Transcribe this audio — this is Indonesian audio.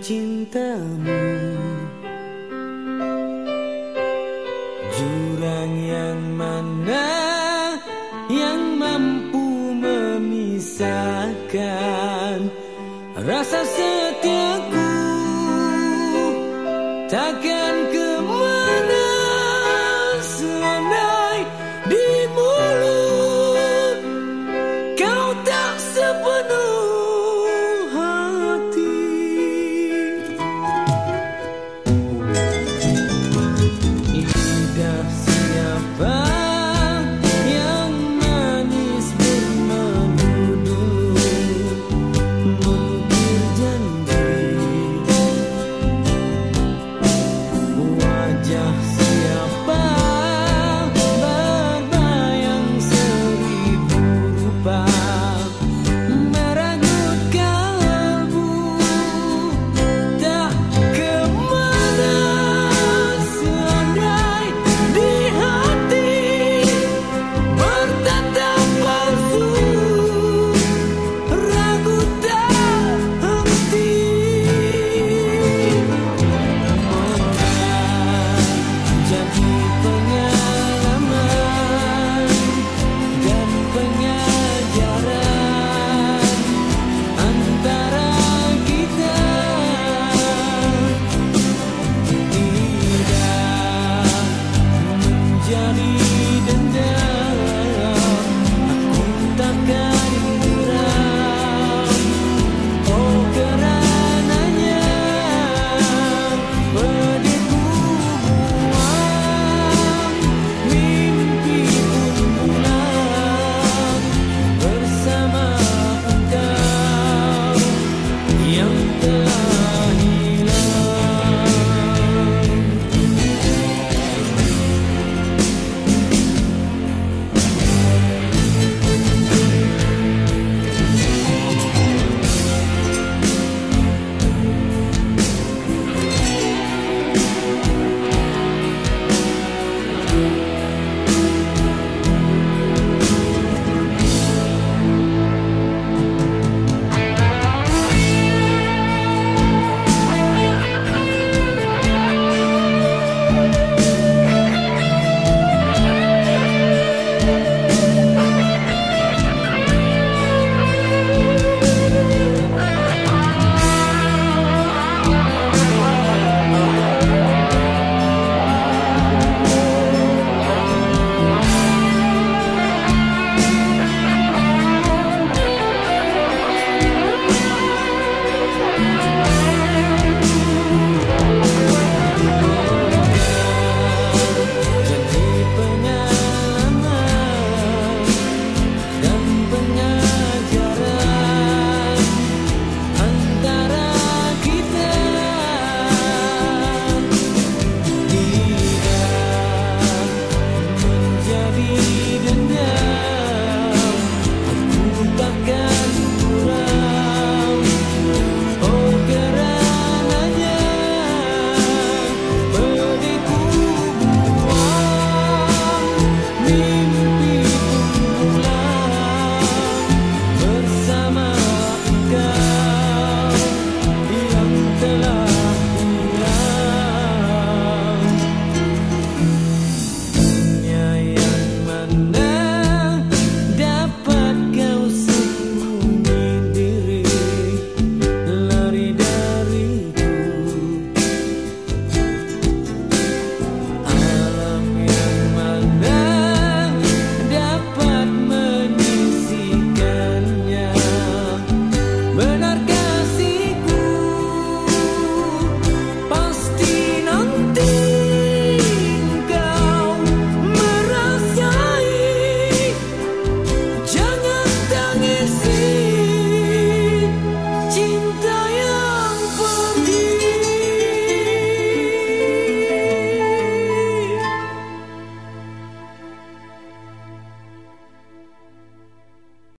cintamu Jurang yang mana yang mampu memisahkan Rasa setiaku takkan kembali.